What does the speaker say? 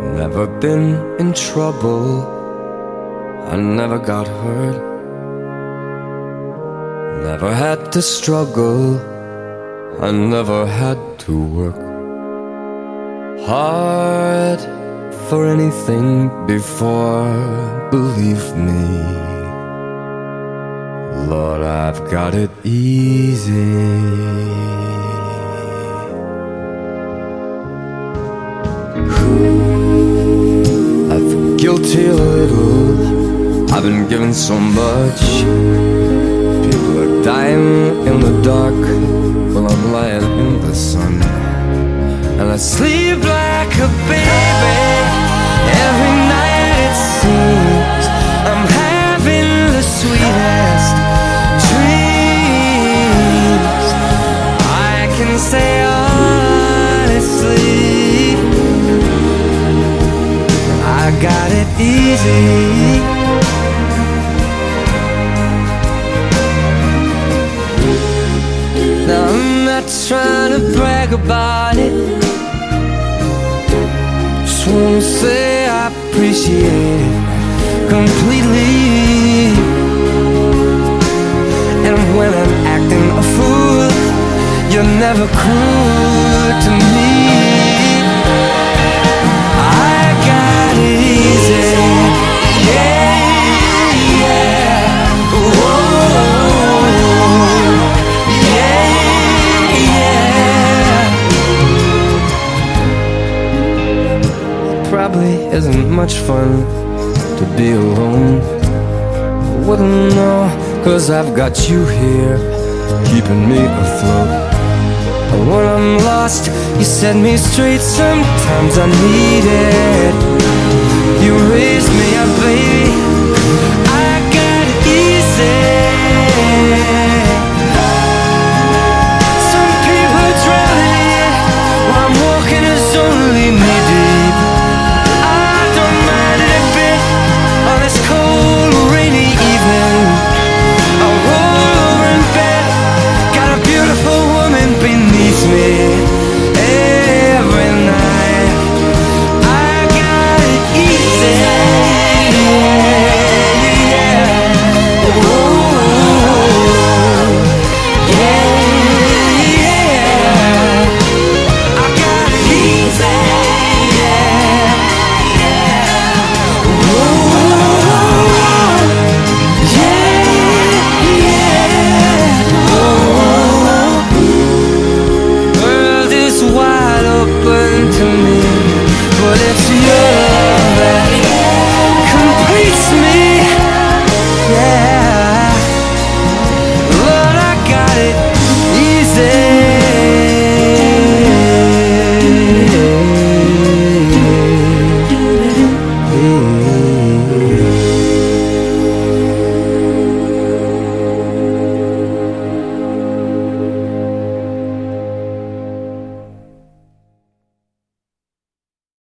never been in trouble. I never got hurt. Never had to struggle. I never had to work hard for anything before. Believe me, Lord, I've got it easy. Guilty a little. I've been given so much. People are dying in the dark while I'm lying in the sun. And I sleep easy. Now I'm not trying to brag about it. Just wanna say I appreciate it completely. And when I'm acting a fool, you're never cruel to me. Isn't much fun to be alone. Wouldn't know, cause I've got you here, keeping me afloat. And when I'm lost, you set me straight. Sometimes I need it.